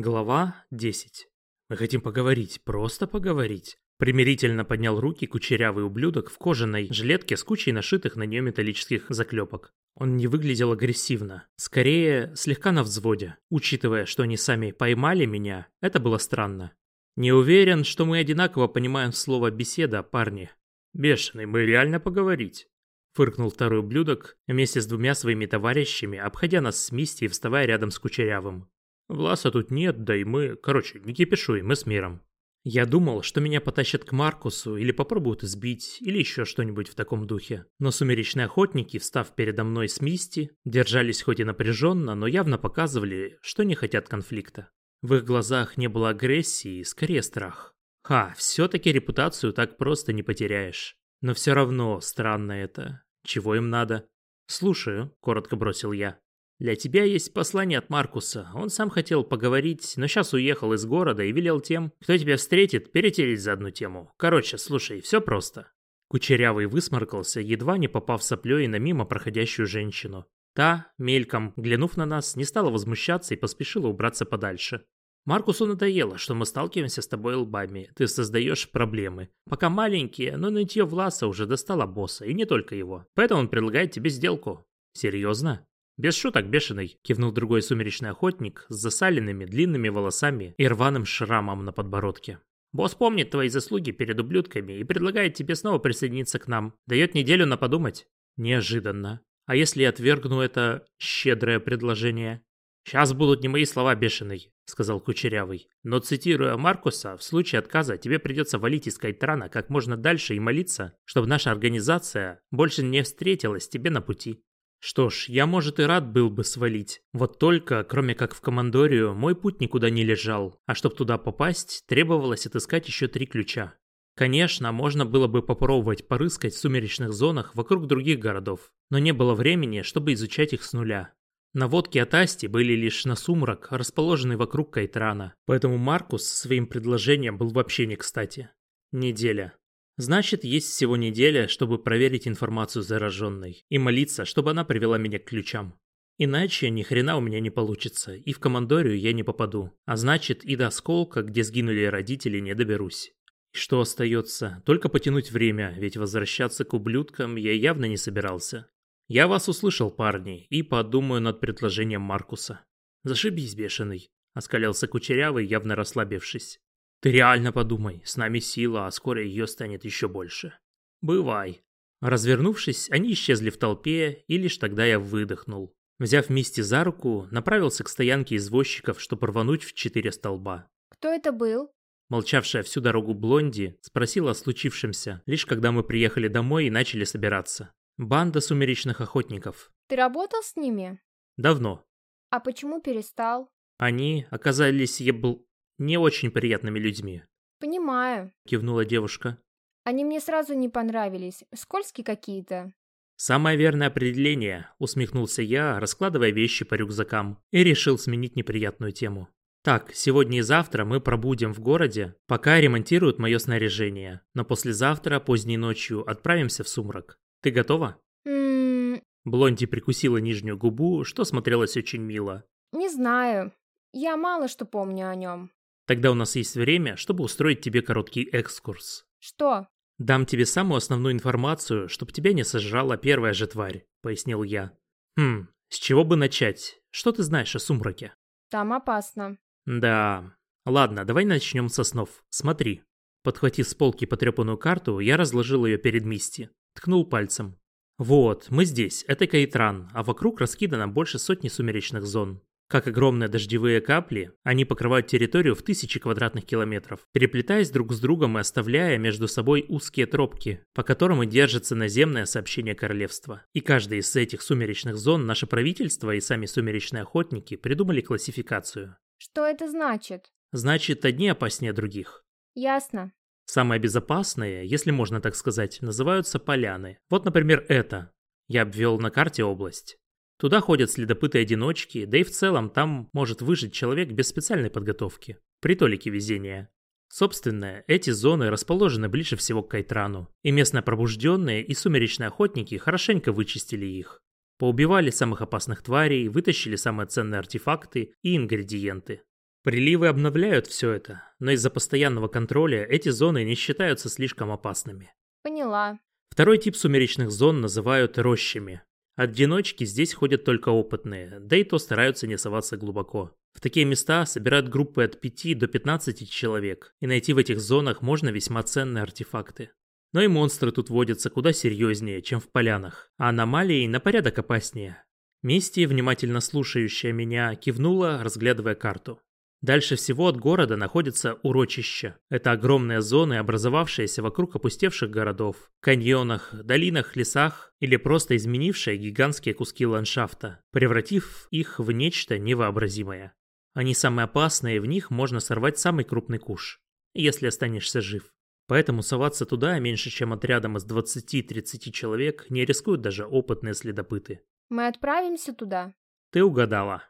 Глава 10. Мы хотим поговорить, просто поговорить. Примирительно поднял руки кучерявый ублюдок в кожаной жилетке с кучей нашитых на нее металлических заклепок. Он не выглядел агрессивно, скорее слегка на взводе. Учитывая, что они сами поймали меня, это было странно. Не уверен, что мы одинаково понимаем слово «беседа», парни. Бешеный, мы реально поговорить. Фыркнул второй ублюдок вместе с двумя своими товарищами, обходя нас с Мисти и вставая рядом с Кучерявым. Власа тут нет, да и мы... Короче, не кипишуй, мы с миром. Я думал, что меня потащат к Маркусу или попробуют избить, или еще что-нибудь в таком духе. Но сумеречные охотники, встав передо мной с Мисти, держались хоть и напряженно, но явно показывали, что не хотят конфликта. В их глазах не было агрессии, скорее страх. Ха, все-таки репутацию так просто не потеряешь. Но все равно странно это. Чего им надо? «Слушаю», — коротко бросил я. Для тебя есть послание от Маркуса. Он сам хотел поговорить, но сейчас уехал из города и велел тем, кто тебя встретит, перетереть за одну тему. Короче, слушай, все просто». Кучерявый высморкался, едва не попав соплей на мимо проходящую женщину. Та, мельком глянув на нас, не стала возмущаться и поспешила убраться подальше. Маркусу надоело, что мы сталкиваемся с тобой лбами. Ты создаешь проблемы. Пока маленькие, но нытье Власа уже достало босса, и не только его. Поэтому он предлагает тебе сделку. Серьезно? «Без шуток, бешеный», — кивнул другой сумеречный охотник с засаленными длинными волосами и рваным шрамом на подбородке. «Босс помнит твои заслуги перед ублюдками и предлагает тебе снова присоединиться к нам. Дает неделю на подумать». «Неожиданно. А если я отвергну это щедрое предложение?» «Сейчас будут не мои слова, бешеный», — сказал Кучерявый. «Но цитируя Маркуса, в случае отказа тебе придется валить из Кайтрана как можно дальше и молиться, чтобы наша организация больше не встретилась тебе на пути». Что ж, я, может, и рад был бы свалить. Вот только, кроме как в командорию, мой путь никуда не лежал. А чтобы туда попасть, требовалось отыскать еще три ключа. Конечно, можно было бы попробовать порыскать в сумеречных зонах вокруг других городов, но не было времени, чтобы изучать их с нуля. Наводки от Асти были лишь на сумрак, расположенный вокруг Кайтрана, поэтому Маркус своим предложением был вообще не кстати. Неделя. Значит, есть всего неделя, чтобы проверить информацию зараженной и молиться, чтобы она привела меня к ключам. Иначе ни хрена у меня не получится, и в командорию я не попаду. А значит, и до осколка, где сгинули родители, не доберусь. И что остается? Только потянуть время, ведь возвращаться к ублюдкам я явно не собирался. Я вас услышал, парни, и подумаю над предложением Маркуса. Зашибись, бешеный, оскалялся кучерявый, явно расслабившись. Ты реально подумай, с нами сила, а скоро ее станет еще больше. Бывай. Развернувшись, они исчезли в толпе, и лишь тогда я выдохнул. Взяв Мисти за руку, направился к стоянке извозчиков, чтобы рвануть в четыре столба. «Кто это был?» Молчавшая всю дорогу Блонди спросила о случившемся, лишь когда мы приехали домой и начали собираться. Банда сумеречных охотников. «Ты работал с ними?» «Давно». «А почему перестал?» «Они оказались ебл не очень приятными людьми. «Понимаю», — кивнула девушка. «Они мне сразу не понравились. Скользкие какие-то». «Самое верное определение», — усмехнулся я, раскладывая вещи по рюкзакам, и решил сменить неприятную тему. «Так, сегодня и завтра мы пробудем в городе, пока ремонтируют мое снаряжение, но послезавтра, поздней ночью, отправимся в сумрак. Ты готова?» «Ммм...» Блонди прикусила нижнюю губу, что смотрелось очень мило. «Не знаю. Я мало что помню о нем». Тогда у нас есть время, чтобы устроить тебе короткий экскурс. Что? Дам тебе самую основную информацию, чтобы тебя не сожрала первая же тварь, пояснил я. Хм, с чего бы начать? Что ты знаешь о сумраке? Там опасно. Да. Ладно, давай начнем со снов. Смотри. Подхватив с полки потрепанную карту, я разложил ее перед Мисти. Ткнул пальцем. Вот, мы здесь, это Кайтран, а вокруг раскидано больше сотни сумеречных зон. Как огромные дождевые капли, они покрывают территорию в тысячи квадратных километров, переплетаясь друг с другом и оставляя между собой узкие тропки, по которым и держится наземное сообщение королевства. И каждая из этих сумеречных зон наше правительство и сами сумеречные охотники придумали классификацию. Что это значит? Значит, одни опаснее других. Ясно. Самые безопасные, если можно так сказать, называются поляны. Вот, например, это. Я обвел на карте область. Туда ходят следопыты-одиночки, да и в целом там может выжить человек без специальной подготовки. При толике везения. Собственно, эти зоны расположены ближе всего к Кайтрану, и местные пробужденные и сумеречные охотники хорошенько вычистили их. Поубивали самых опасных тварей, вытащили самые ценные артефакты и ингредиенты. Приливы обновляют все это, но из-за постоянного контроля эти зоны не считаются слишком опасными. Поняла. Второй тип сумеречных зон называют рощами. Одиночки здесь ходят только опытные, да и то стараются не соваться глубоко. В такие места собирают группы от 5 до 15 человек, и найти в этих зонах можно весьма ценные артефакты. Но и монстры тут водятся куда серьезнее, чем в полянах, а аномалии на порядок опаснее. Мисти, внимательно слушающая меня, кивнула, разглядывая карту. Дальше всего от города находится урочище. Это огромные зоны, образовавшиеся вокруг опустевших городов, каньонах, долинах, лесах или просто изменившие гигантские куски ландшафта, превратив их в нечто невообразимое. Они самые опасные, и в них можно сорвать самый крупный куш, если останешься жив. Поэтому соваться туда меньше, чем отрядом из 20-30 человек, не рискуют даже опытные следопыты. Мы отправимся туда? Ты угадала.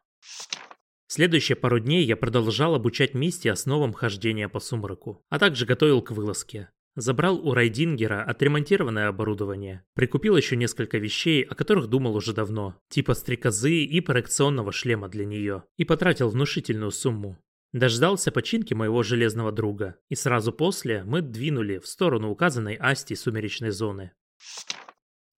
Следующие пару дней я продолжал обучать Мисти основам хождения по сумраку, а также готовил к вылазке. Забрал у Райдингера отремонтированное оборудование. Прикупил еще несколько вещей, о которых думал уже давно, типа стрекозы и проекционного шлема для нее, и потратил внушительную сумму. Дождался починки моего железного друга, и сразу после мы двинули в сторону указанной Асти сумеречной зоны.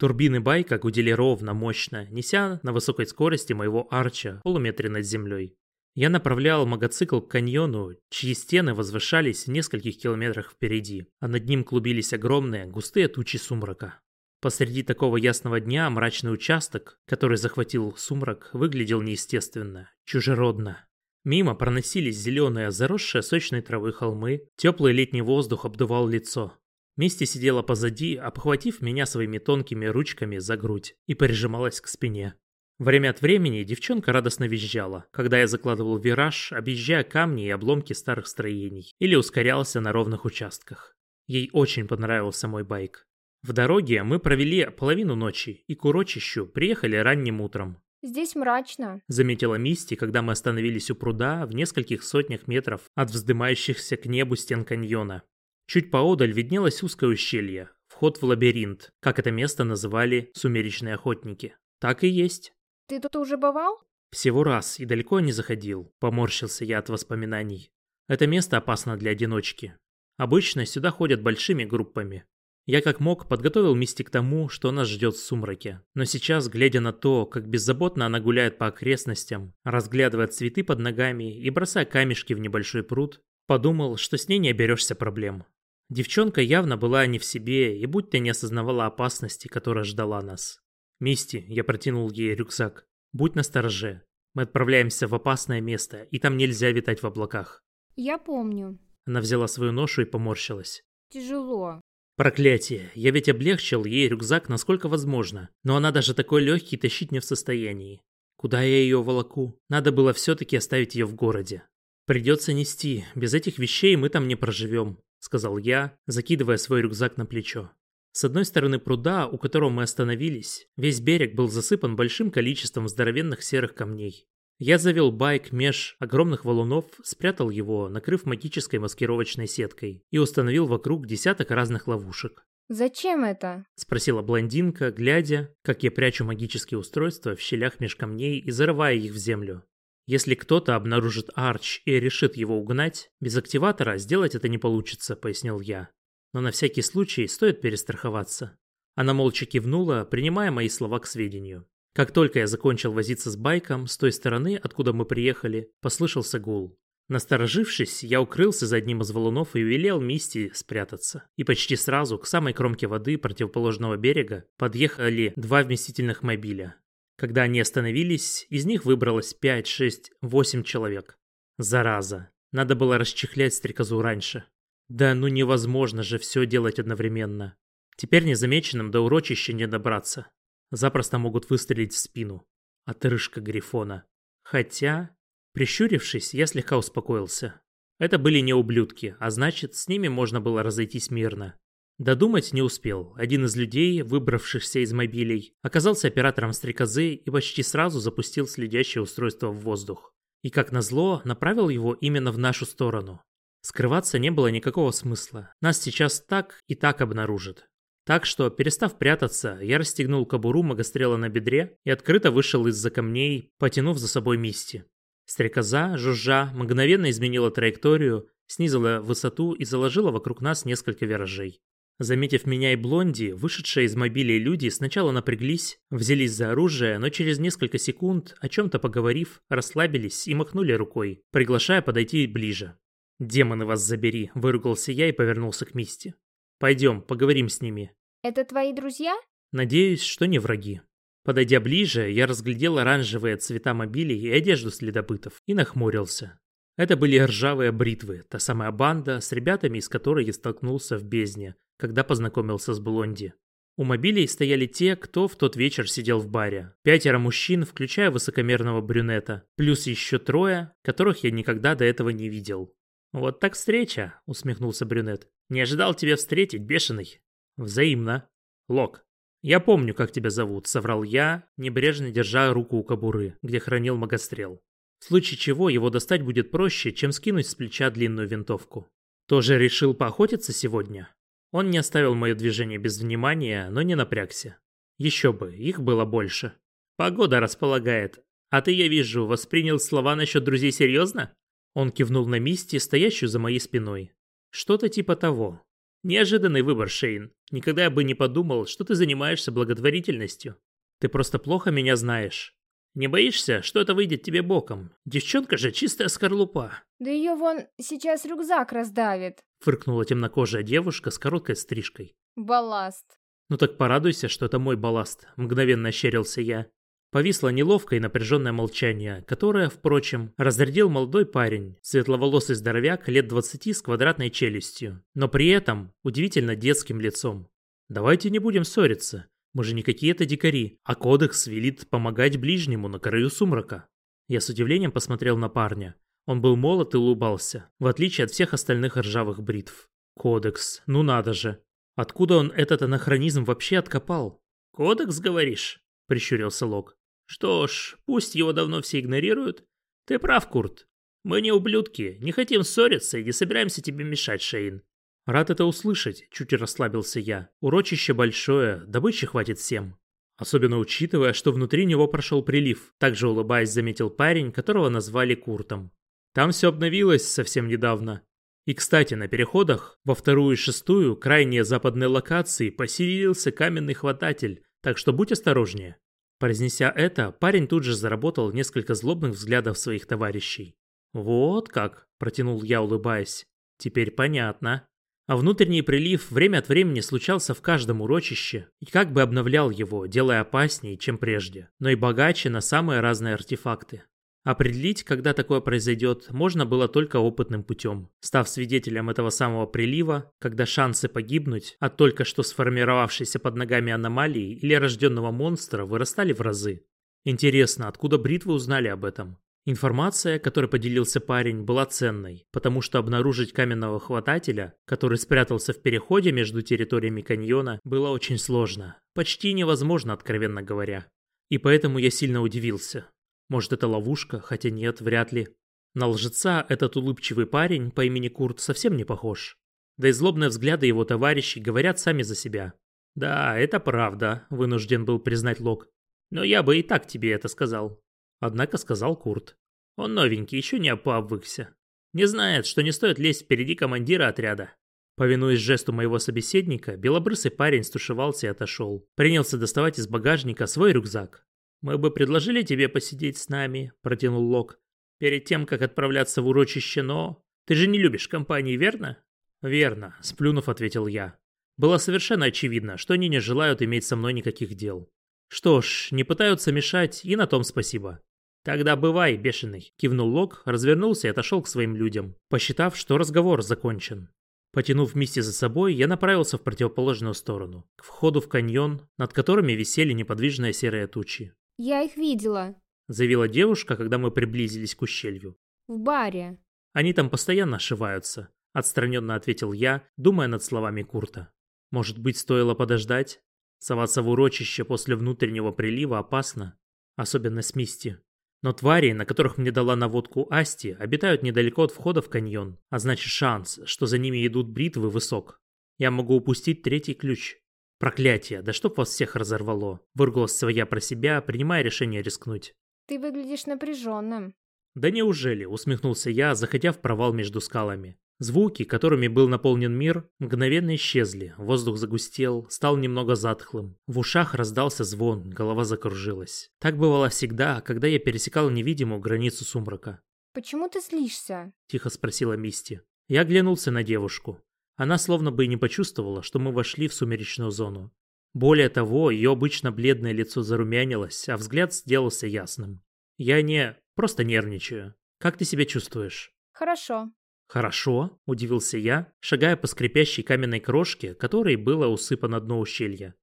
Турбины байка гудели ровно, мощно, неся на высокой скорости моего арча полуметре над землей. Я направлял мотоцикл к каньону, чьи стены возвышались в нескольких километрах впереди, а над ним клубились огромные, густые тучи сумрака. Посреди такого ясного дня мрачный участок, который захватил сумрак, выглядел неестественно, чужеродно. Мимо проносились зеленые, заросшие сочной травы холмы, теплый летний воздух обдувал лицо. Мисти сидела позади, обхватив меня своими тонкими ручками за грудь и прижималась к спине. Время от времени девчонка радостно визжала, когда я закладывал вираж, объезжая камни и обломки старых строений, или ускорялся на ровных участках. Ей очень понравился мой байк. В дороге мы провели половину ночи и к урочищу приехали ранним утром. Здесь мрачно, заметила Мисти, когда мы остановились у пруда в нескольких сотнях метров от вздымающихся к небу стен каньона. Чуть поодаль виднелось узкое ущелье, вход в лабиринт, как это место называли сумеречные охотники. Так и есть. Ты тут уже бывал? Всего раз и далеко не заходил, поморщился я от воспоминаний. Это место опасно для одиночки. Обычно сюда ходят большими группами, я как мог подготовил Мисти к тому, что нас ждет в сумраке. Но сейчас, глядя на то, как беззаботно она гуляет по окрестностям, разглядывая цветы под ногами и бросая камешки в небольшой пруд, подумал, что с ней не оберешься проблем. Девчонка явно была не в себе и будто не осознавала опасности, которая ждала нас. «Мисти», я протянул ей рюкзак, — «будь настороже. Мы отправляемся в опасное место, и там нельзя витать в облаках». «Я помню». Она взяла свою ношу и поморщилась. «Тяжело. Проклятие, я ведь облегчил ей рюкзак насколько возможно, но она даже такой легкий тащить не в состоянии. Куда я ее волоку? Надо было все-таки оставить ее в городе. Придется нести, без этих вещей мы там не проживем, сказал я, закидывая свой рюкзак на плечо. С одной стороны пруда, у которого мы остановились, весь берег был засыпан большим количеством здоровенных серых камней. Я завел байк меж огромных валунов, спрятал его, накрыв магической маскировочной сеткой, и установил вокруг десяток разных ловушек. «Зачем это?» – спросила блондинка, глядя, как я прячу магические устройства в щелях меж камней и зарывая их в землю. Если кто-то обнаружит Арч и решит его угнать, без активатора сделать это не получится, пояснил я. Но на всякий случай стоит перестраховаться. Она молча кивнула, принимая мои слова к сведению. Как только я закончил возиться с байком, с той стороны, откуда мы приехали, послышался гул. Насторожившись, я укрылся за одним из валунов и велел Мисти спрятаться. И почти сразу к самой кромке воды противоположного берега подъехали два вместительных мобиля. Когда они остановились, из них выбралось 5, 6, 8 человек. Зараза. Надо было расчехлять стрекозу раньше. Да ну невозможно же все делать одновременно. Теперь незамеченным до урочища не добраться запросто могут выстрелить в спину. Отрыжка Грифона. Хотя, прищурившись, я слегка успокоился. Это были не ублюдки, а значит, с ними можно было разойтись мирно. Додумать не успел. Один из людей, выбравшихся из мобилей, оказался оператором стрекозы и почти сразу запустил следящее устройство в воздух. И как назло, направил его именно в нашу сторону. Скрываться не было никакого смысла. Нас сейчас так и так обнаружат. Так что, перестав прятаться, я расстегнул кобуру магострела на бедре и открыто вышел из-за камней, потянув за собой Мисти. Стрекоза, жужжа, мгновенно изменила траекторию, снизила высоту и заложила вокруг нас несколько виражей. Заметив меня и Блонди, вышедшие из мобилей люди сначала напряглись, взялись за оружие, но через несколько секунд, о чем-то поговорив, расслабились и махнули рукой, приглашая подойти ближе. «Демоны вас забери!» – выругался я и повернулся к Мисти. «Пойдем, поговорим с ними». Это твои друзья? Надеюсь, что не враги. Подойдя ближе, я разглядел оранжевые цвета мобилей и одежду следопытов и нахмурился. Это были ржавые бритвы, та самая банда, с ребятами из которой я столкнулся в бездне, когда познакомился с Блонди. У мобилей стояли те, кто в тот вечер сидел в баре. Пятеро мужчин, включая высокомерного брюнета, плюс еще трое, которых я никогда до этого не видел. «Вот так встреча», — усмехнулся брюнет. «Не ожидал тебя встретить, бешеный». «Взаимно». «Лок, я помню, как тебя зовут», — соврал я, небрежно держа руку у кобуры, где хранил магострел. В случае чего его достать будет проще, чем скинуть с плеча длинную винтовку. Тоже решил поохотиться сегодня? Он не оставил мое движение без внимания, но не напрягся. Еще бы, их было больше. Погода располагает. А ты, я вижу, воспринял слова насчет друзей серьезно? Он кивнул на Мисти, стоящую за моей спиной. Что-то типа того. Неожиданный выбор, Шейн. Никогда бы не подумал, что ты занимаешься благотворительностью. Ты просто плохо меня знаешь. Не боишься, что это выйдет тебе боком? Девчонка же чистая скорлупа. Да ее вон сейчас рюкзак раздавит. Фыркнула темнокожая девушка с короткой стрижкой. Балласт. Ну так порадуйся, что это мой балласт, мгновенно ощерился я. Повисло неловкое и напряженное молчание, которое, впрочем, разрядил молодой парень, светловолосый здоровяк лет двадцати с квадратной челюстью, но при этом удивительно детским лицом. «Давайте не будем ссориться. Мы же не какие-то дикари, а кодекс велит помогать ближнему на краю сумрака». Я с удивлением посмотрел на парня. Он был молод и улыбался, в отличие от всех остальных ржавых бритв. Кодекс, ну надо же. Откуда он этот анахронизм вообще откопал? «Кодекс, говоришь?» – прищурился Лок. Что ж, пусть его давно все игнорируют. Ты прав, Курт. Мы не ублюдки, не хотим ссориться и не собираемся тебе мешать, Шейн. Рад это услышать, чуть расслабился я. Урочище большое, добычи хватит всем. Особенно учитывая, что внутри него прошел прилив. Также улыбаясь, заметил парень, которого назвали Куртом. Там все обновилось совсем недавно. И, кстати, на переходах во вторую и шестую, крайние западные локации, поселился каменный хвататель, так что будь осторожнее. Произнеся это, парень тут же заработал несколько злобных взглядов своих товарищей. «Вот как», – протянул я, улыбаясь. «Теперь понятно». А внутренний прилив время от времени случался в каждом урочище и как бы обновлял его, делая опаснее, чем прежде, но и богаче на самые разные артефакты. Определить, когда такое произойдет, можно было только опытным путем, став свидетелем этого самого прилива, когда шансы погибнуть от только что сформировавшейся под ногами аномалии или рожденного монстра вырастали в разы. Интересно, откуда бритвы узнали об этом? Информация, которой поделился парень, была ценной, потому что обнаружить каменного хватателя, который спрятался в переходе между территориями каньона, было очень сложно. Почти невозможно, откровенно говоря. И поэтому я сильно удивился, может, это ловушка, хотя нет, вряд ли. На лжеца этот улыбчивый парень по имени Курт совсем не похож. Да и злобные взгляды его товарищей говорят сами за себя. «Да, это правда», – вынужден был признать Лок. «Но я бы и так тебе это сказал». Однако сказал Курт. Он новенький, еще не пообвыкся. Не знает, что не стоит лезть впереди командира отряда. Повинуясь жесту моего собеседника, белобрысый парень стушевался и отошел. Принялся доставать из багажника свой рюкзак. «Мы бы предложили тебе посидеть с нами», – протянул Лок. «Перед тем, как отправляться в урочище, но... Ты же не любишь компании, верно?» «Верно», – сплюнув, ответил я. Было совершенно очевидно, что они не желают иметь со мной никаких дел. Что ж, не пытаются мешать, и на том спасибо. «Тогда бывай, бешеный», – кивнул Лок, развернулся и отошел к своим людям, посчитав, что разговор закончен. Потянув вместе за собой, я направился в противоположную сторону, к входу в каньон, над которыми висели неподвижные серые тучи. Я их видела. Заявила девушка, когда мы приблизились к ущелью. В баре. Они там постоянно ошиваются. Отстраненно ответил я, думая над словами Курта. Может быть, стоило подождать? Соваться в урочище после внутреннего прилива опасно. Особенно с Мисти. Но твари, на которых мне дала наводку Асти, обитают недалеко от входа в каньон, а значит шанс, что за ними идут бритвы, высок. Я могу упустить третий ключ. Проклятие, да чтоб вас всех разорвало. Выругалась своя про себя, принимая решение рискнуть. Ты выглядишь напряженным. Да неужели, усмехнулся я, заходя в провал между скалами. Звуки, которыми был наполнен мир, мгновенно исчезли, воздух загустел, стал немного затхлым. В ушах раздался звон, голова закружилась. Так бывало всегда, когда я пересекал невидимую границу сумрака. «Почему ты злишься?» – тихо спросила Мисти. Я оглянулся на девушку. Она словно бы и не почувствовала, что мы вошли в сумеречную зону. Более того, ее обычно бледное лицо зарумянилось, а взгляд сделался ясным. Я не... просто нервничаю. Как ты себя чувствуешь? Хорошо. Хорошо, удивился я, шагая по скрипящей каменной крошке, которой было усыпано дно ущелья.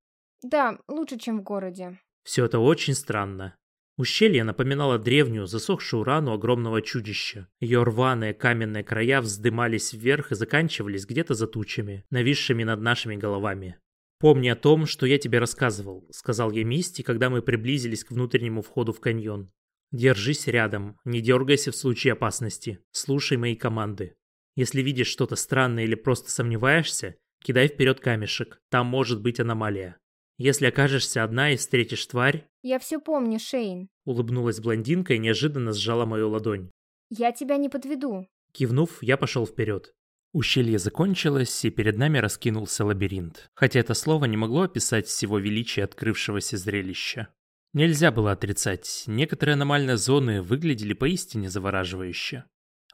Да, лучше, чем в городе. Все это очень странно. Ущелье напоминало древнюю, засохшую рану огромного чудища. Ее рваные каменные края вздымались вверх и заканчивались где-то за тучами, нависшими над нашими головами. «Помни о том, что я тебе рассказывал», — сказал я Мисти, когда мы приблизились к внутреннему входу в каньон. «Держись рядом, не дергайся в случае опасности, слушай мои команды. Если видишь что-то странное или просто сомневаешься, кидай вперед камешек, там может быть аномалия. Если окажешься одна и встретишь тварь...» «Я все помню, Шейн», — улыбнулась блондинка и неожиданно сжала мою ладонь. «Я тебя не подведу». Кивнув, я пошел вперед. Ущелье закончилось, и перед нами раскинулся лабиринт, хотя это слово не могло описать всего величия открывшегося зрелища. Нельзя было отрицать, некоторые аномальные зоны выглядели поистине завораживающе.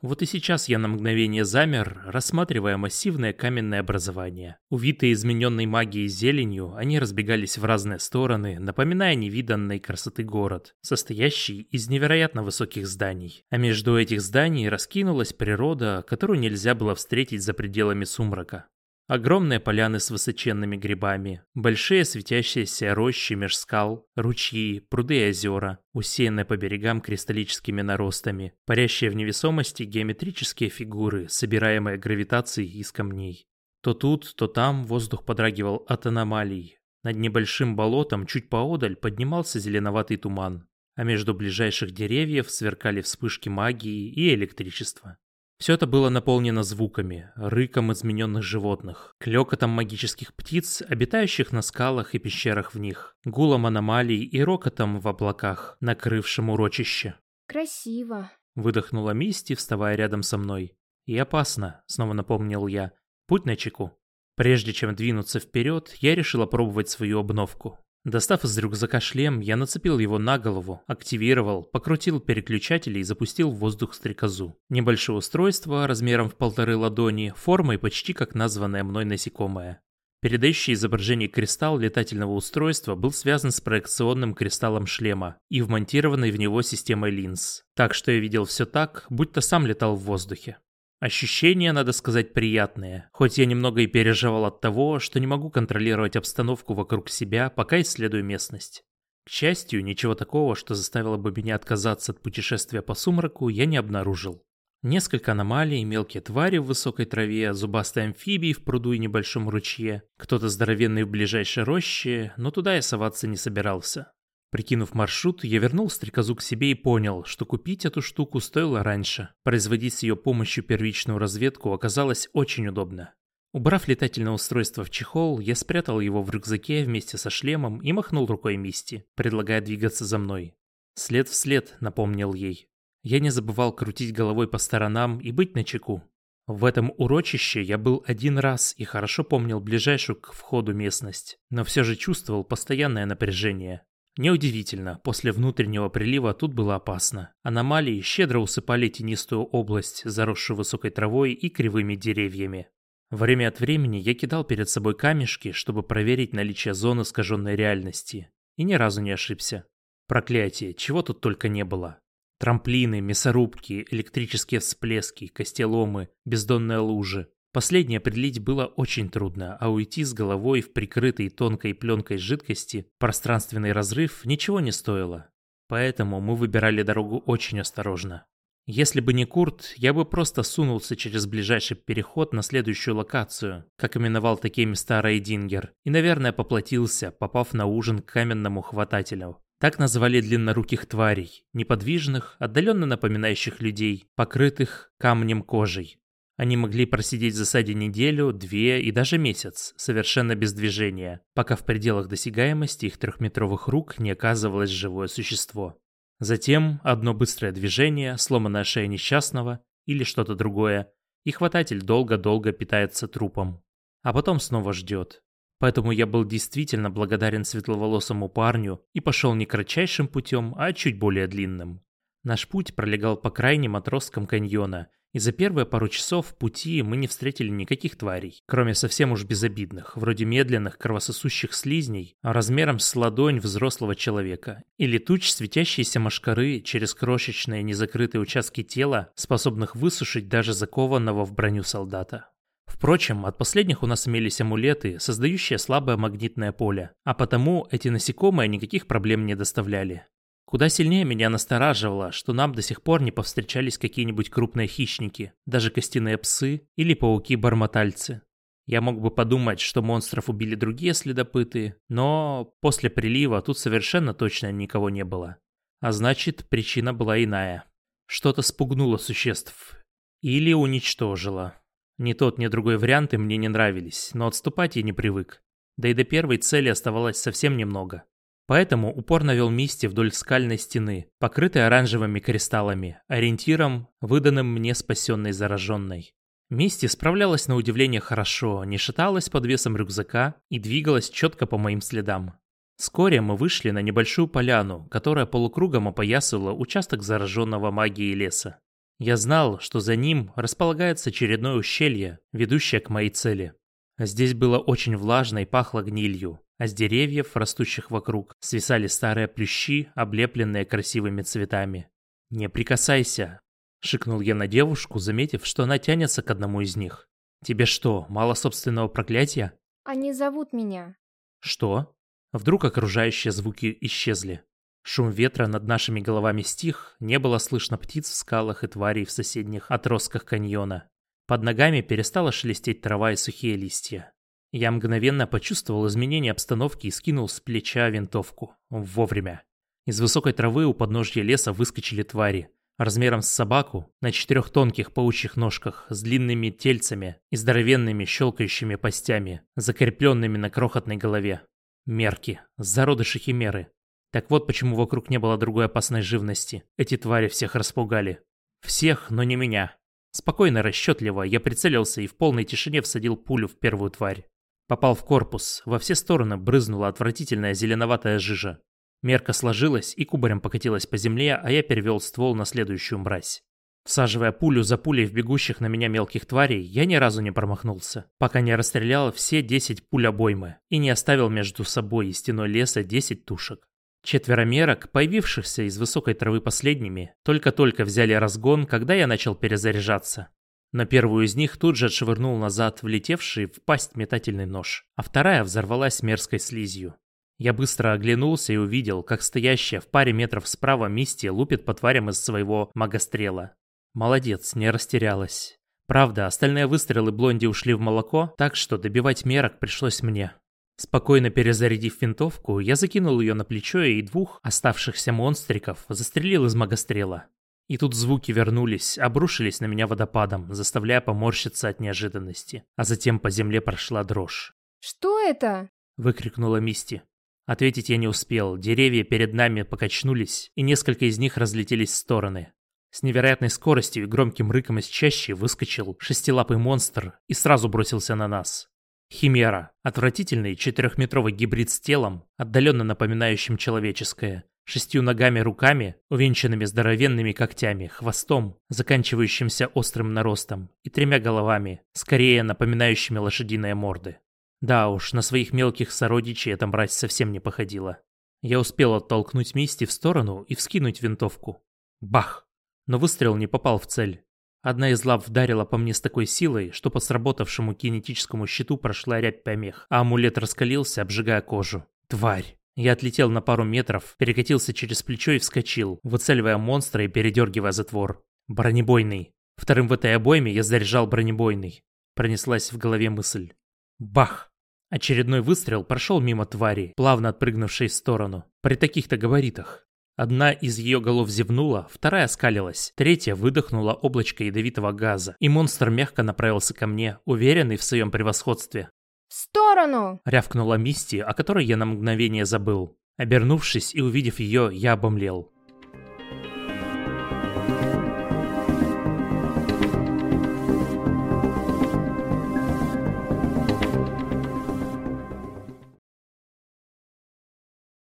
Вот и сейчас я на мгновение замер, рассматривая массивное каменное образование. Увитые измененной магией зеленью, они разбегались в разные стороны, напоминая невиданной красоты город, состоящий из невероятно высоких зданий. А между этих зданий раскинулась природа, которую нельзя было встретить за пределами сумрака. Огромные поляны с высоченными грибами, большие светящиеся рощи меж скал, ручьи, пруды и озера, усеянные по берегам кристаллическими наростами, парящие в невесомости геометрические фигуры, собираемые гравитацией из камней. То тут, то там воздух подрагивал от аномалий. Над небольшим болотом чуть поодаль поднимался зеленоватый туман, а между ближайших деревьев сверкали вспышки магии и электричества. Все это было наполнено звуками, рыком измененных животных, клёкотом магических птиц, обитающих на скалах и пещерах в них, гулом аномалий и рокотом в облаках, накрывшим урочище. «Красиво», — выдохнула Мисти, вставая рядом со мной. «И опасно», — снова напомнил я. «Путь на чеку». Прежде чем двинуться вперед, я решила пробовать свою обновку. Достав из рюкзака шлем, я нацепил его на голову, активировал, покрутил переключатель и запустил в воздух стрекозу. Небольшое устройство размером в полторы ладони, формой почти как названное мной насекомое. Передающий изображение кристалл летательного устройства был связан с проекционным кристаллом шлема и вмонтированной в него системой линз. Так что я видел все так, будто сам летал в воздухе. Ощущения, надо сказать, приятные, хоть я немного и переживал от того, что не могу контролировать обстановку вокруг себя, пока исследую местность. К счастью, ничего такого, что заставило бы меня отказаться от путешествия по сумраку, я не обнаружил. Несколько аномалий, мелкие твари в высокой траве, зубастые амфибии в пруду и небольшом ручье, кто-то здоровенный в ближайшей роще, но туда я соваться не собирался. Прикинув маршрут, я вернул стрекозу к себе и понял, что купить эту штуку стоило раньше. Производить с ее помощью первичную разведку оказалось очень удобно. Убрав летательное устройство в чехол, я спрятал его в рюкзаке вместе со шлемом и махнул рукой Мисти, предлагая двигаться за мной. «След в след», — напомнил ей. Я не забывал крутить головой по сторонам и быть начеку. В этом урочище я был один раз и хорошо помнил ближайшую к входу местность, но все же чувствовал постоянное напряжение. Неудивительно, после внутреннего прилива тут было опасно. Аномалии щедро усыпали тенистую область, заросшую высокой травой и кривыми деревьями. Время от времени я кидал перед собой камешки, чтобы проверить наличие зоны искаженной реальности. И ни разу не ошибся. Проклятие, чего тут только не было. Трамплины, мясорубки, электрические всплески, костеломы, бездонные лужи. Последнее определить было очень трудно, а уйти с головой в прикрытый тонкой пленкой жидкости пространственный разрыв ничего не стоило. Поэтому мы выбирали дорогу очень осторожно. Если бы не Курт, я бы просто сунулся через ближайший переход на следующую локацию, как именовал такие места Рейдингер, и, наверное, поплатился, попав на ужин к каменному хватателю. Так называли длинноруких тварей, неподвижных, отдаленно напоминающих людей, покрытых камнем кожей. Они могли просидеть в засаде неделю, две и даже месяц, совершенно без движения, пока в пределах досягаемости их трехметровых рук не оказывалось живое существо. Затем одно быстрое движение, сломанная шея несчастного или что-то другое, и хвататель долго-долго питается трупом. А потом снова ждет. Поэтому я был действительно благодарен светловолосому парню и пошел не кратчайшим путем, а чуть более длинным. Наш путь пролегал по крайним отросткам каньона, и за первые пару часов пути мы не встретили никаких тварей, кроме совсем уж безобидных, вроде медленных кровососущих слизней, размером с ладонь взрослого человека, или туч светящиеся мошкары через крошечные незакрытые участки тела, способных высушить даже закованного в броню солдата. Впрочем, от последних у нас имелись амулеты, создающие слабое магнитное поле, а потому эти насекомые никаких проблем не доставляли. Куда сильнее меня настораживало, что нам до сих пор не повстречались какие-нибудь крупные хищники, даже костяные псы или пауки-бармотальцы. Я мог бы подумать, что монстров убили другие следопыты, но после прилива тут совершенно точно никого не было. А значит, причина была иная. Что-то спугнуло существ. Или уничтожило. Ни тот, ни другой варианты мне не нравились, но отступать я не привык. Да и до первой цели оставалось совсем немного. Поэтому упор навел Мисти вдоль скальной стены, покрытой оранжевыми кристаллами, ориентиром, выданным мне спасенной зараженной. Мисти справлялась на удивление хорошо, не шаталась под весом рюкзака и двигалась четко по моим следам. Вскоре мы вышли на небольшую поляну, которая полукругом опоясывала участок зараженного магией леса. Я знал, что за ним располагается очередное ущелье, ведущее к моей цели. Здесь было очень влажно и пахло гнилью, а с деревьев, растущих вокруг, свисали старые плющи, облепленные красивыми цветами. «Не прикасайся!» – шикнул я на девушку, заметив, что она тянется к одному из них. «Тебе что, мало собственного проклятия?» Они зовут меня. «Что?» Вдруг окружающие звуки исчезли. Шум ветра над нашими головами стих, не было слышно птиц в скалах и тварей в соседних отростках каньона. Под ногами перестала шелестеть трава и сухие листья. Я мгновенно почувствовал изменение обстановки и скинул с плеча винтовку. Вовремя. Из высокой травы у подножья леса выскочили твари. Размером с собаку, на четырех тонких паучьих ножках, с длинными тельцами и здоровенными щелкающими постями, закрепленными на крохотной голове. Мерки. Зародыши химеры. Так вот почему вокруг не было другой опасной живности. Эти твари всех распугали. Всех, но не меня. Спокойно, расчетливо, я прицелился и в полной тишине всадил пулю в первую тварь. Попал в корпус, во все стороны брызнула отвратительная зеленоватая жижа. Мерка сложилась и кубарем покатилась по земле, а я перевел ствол на следующую мразь. Всаживая пулю за пулей в бегущих на меня мелких тварей, я ни разу не промахнулся, пока не расстрелял все 10 пуль обоймы и не оставил между собой и стеной леса 10 тушек. Четверо мерок, появившихся из высокой травы последними, только-только взяли разгон, когда я начал перезаряжаться. На первую из них тут же отшвырнул назад влетевший в пасть метательный нож, а вторая взорвалась мерзкой слизью. Я быстро оглянулся и увидел, как стоящая в паре метров справа Мисти лупит по тварям из своего магострела. Молодец, не растерялась. Правда, остальные выстрелы Блонди ушли в молоко, так что добивать мерок пришлось мне. Спокойно перезарядив винтовку, я закинул ее на плечо и двух оставшихся монстриков застрелил из магострела. И тут звуки вернулись, обрушились на меня водопадом, заставляя поморщиться от неожиданности. А затем по земле прошла дрожь. «Что это?» — выкрикнула Мисти. Ответить я не успел. Деревья перед нами покачнулись, и несколько из них разлетелись в стороны. С невероятной скоростью и громким рыком из чащи выскочил шестилапый монстр и сразу бросился на нас. Химера. Отвратительный четырехметровый гибрид с телом, отдаленно напоминающим человеческое, шестью ногами руками, увенчанными здоровенными когтями, хвостом, заканчивающимся острым наростом, и тремя головами, скорее напоминающими лошадиные морды. Да уж, на своих мелких сородичей эта мразь совсем не походила. Я успел оттолкнуть Мисти в сторону и вскинуть винтовку. Бах! Но выстрел не попал в цель. Одна из лап вдарила по мне с такой силой, что по сработавшему кинетическому щиту прошла рябь помех, а амулет раскалился, обжигая кожу. Тварь! Я отлетел на пару метров, перекатился через плечо и вскочил, выцеливая монстра и передергивая затвор. Бронебойный. Вторым в этой обойме я заряжал бронебойный. Пронеслась в голове мысль. Бах! Очередной выстрел прошел мимо твари, плавно отпрыгнувшей в сторону. При таких-то габаритах. Одна из ее голов зевнула, вторая скалилась, третья выдохнула облачко ядовитого газа, и монстр мягко направился ко мне, уверенный в своем превосходстве. «В сторону!» — рявкнула Мисти, о которой я на мгновение забыл. Обернувшись и увидев ее, я обомлел.